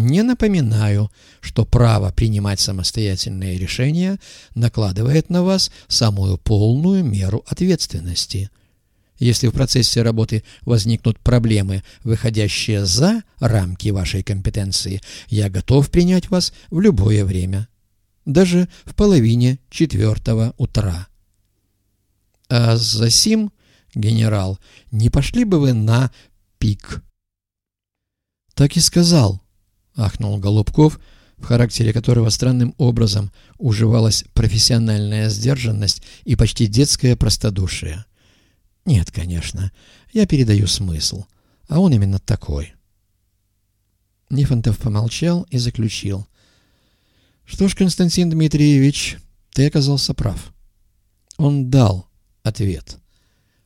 Не напоминаю, что право принимать самостоятельные решения накладывает на вас самую полную меру ответственности. Если в процессе работы возникнут проблемы, выходящие за рамки вашей компетенции, я готов принять вас в любое время, даже в половине четвертого утра. А за сим, генерал, не пошли бы вы на пик? Так и сказал, — ахнул Голубков, в характере которого странным образом уживалась профессиональная сдержанность и почти детское простодушие. «Нет, конечно, я передаю смысл, а он именно такой». Нифонтов помолчал и заключил. «Что ж, Константин Дмитриевич, ты оказался прав. Он дал ответ».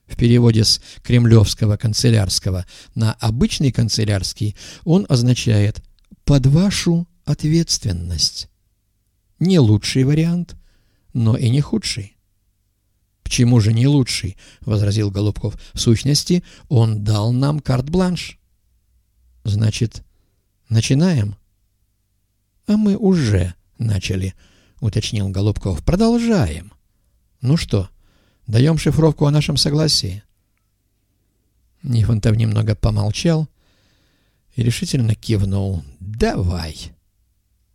В переводе с кремлевского канцелярского на обычный канцелярский он означает под вашу ответственность. Не лучший вариант, но и не худший. «Почему же не лучший?» — возразил Голубков. «В сущности, он дал нам карт-бланш». «Значит, начинаем?» «А мы уже начали», — уточнил Голубков. «Продолжаем». «Ну что, даем шифровку о нашем согласии?» Нифонтов немного помолчал, и решительно кивнул. «Давай!»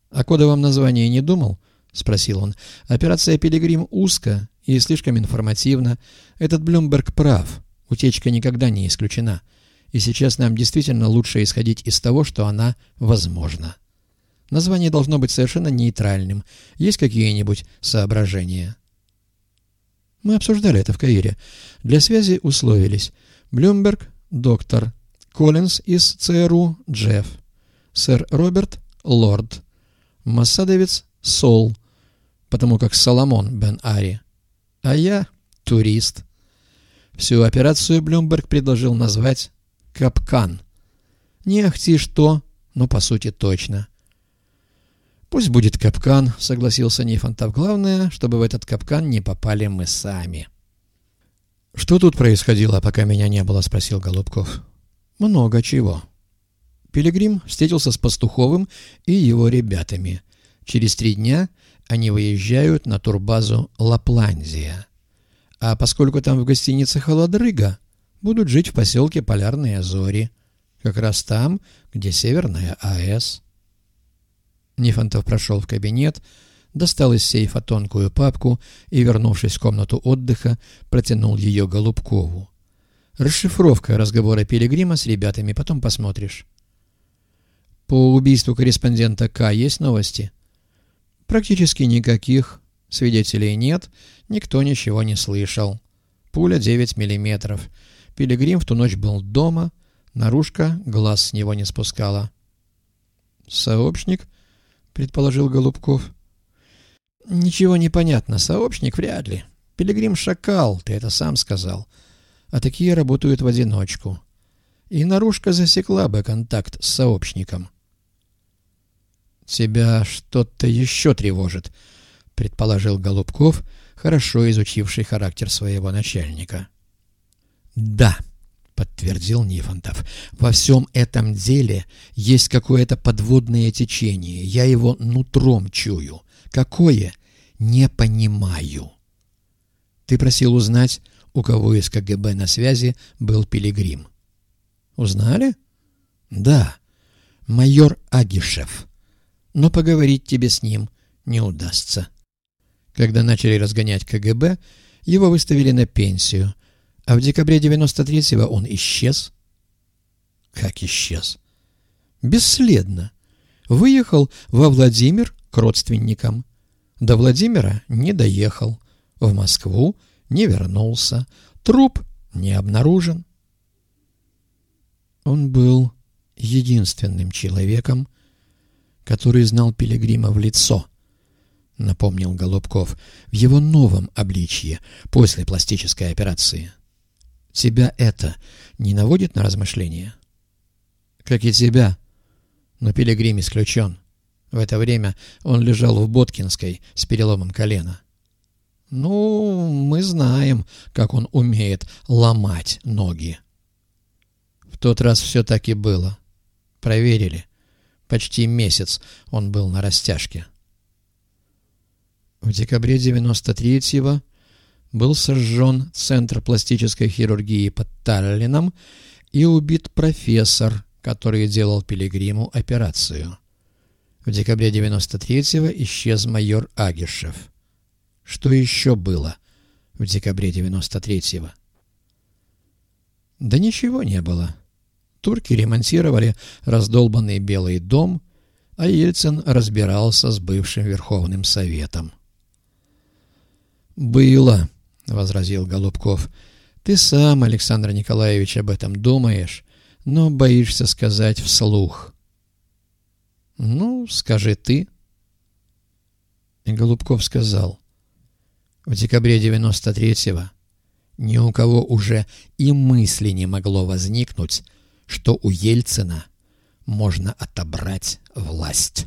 «О кодовом названии не думал?» — спросил он. «Операция «Пилигрим» узко и слишком информативна. Этот Блюмберг прав. Утечка никогда не исключена. И сейчас нам действительно лучше исходить из того, что она возможна. Название должно быть совершенно нейтральным. Есть какие-нибудь соображения?» Мы обсуждали это в Каире. Для связи условились. Блюмберг — доктор. Коллинз из ЦРУ – Джефф, сэр Роберт – Лорд, Массадовец – Сол, потому как Соломон Бен Ари, а я – турист. Всю операцию Блюмберг предложил назвать «Капкан». Не ахти что, но по сути точно. «Пусть будет капкан», — согласился Нифонтов. «Главное, чтобы в этот капкан не попали мы сами». «Что тут происходило, пока меня не было?» — спросил Голубков. Много чего. Пилигрим встретился с Пастуховым и его ребятами. Через три дня они выезжают на турбазу «Лапландия». А поскольку там в гостинице «Холодрыга», будут жить в поселке Полярные Зори, как раз там, где Северная АЭС. Нифонтов прошел в кабинет, достал из сейфа тонкую папку и, вернувшись в комнату отдыха, протянул ее Голубкову. Расшифровка разговора Пилигрима с ребятами, потом посмотришь. По убийству корреспондента К есть новости? Практически никаких. Свидетелей нет, никто ничего не слышал. Пуля 9 миллиметров. Пилигрим в ту ночь был дома, наружка глаз с него не спускала. «Сообщник?» — предположил Голубков. «Ничего не понятно. Сообщник вряд ли. Пилигрим шакал, ты это сам сказал а такие работают в одиночку. И наружка засекла бы контакт с сообщником. «Тебя что-то еще тревожит», — предположил Голубков, хорошо изучивший характер своего начальника. «Да», — подтвердил Нифонтов, — «во всем этом деле есть какое-то подводное течение. Я его нутром чую. Какое? Не понимаю». «Ты просил узнать, у кого из КГБ на связи был Пилигрим. Узнали? Да, майор Агишев. Но поговорить тебе с ним не удастся. Когда начали разгонять КГБ, его выставили на пенсию, а в декабре 93-го он исчез. Как исчез? Бесследно. Выехал во Владимир к родственникам. До Владимира не доехал. В Москву не вернулся, труп не обнаружен. Он был единственным человеком, который знал Пилигрима в лицо, напомнил Голубков, в его новом обличье после пластической операции. Тебя это не наводит на размышления? Как и тебя. Но Пилигрим исключен. В это время он лежал в Боткинской с переломом колена. Ну, мы знаем, как он умеет ломать ноги. В тот раз все так и было. Проверили. Почти месяц он был на растяжке. В декабре 93-го был сожжен Центр пластической хирургии под Таллином и убит профессор, который делал Пилигриму операцию. В декабре 93-го исчез майор Агишев. Что еще было в декабре 93-го? Да ничего не было. Турки ремонтировали раздолбанный Белый дом, а Ельцин разбирался с бывшим Верховным Советом. «Было», — возразил Голубков. «Ты сам, Александр Николаевич, об этом думаешь, но боишься сказать вслух». «Ну, скажи ты». И Голубков сказал. В декабре 93-го ни у кого уже и мысли не могло возникнуть, что у Ельцина можно отобрать власть.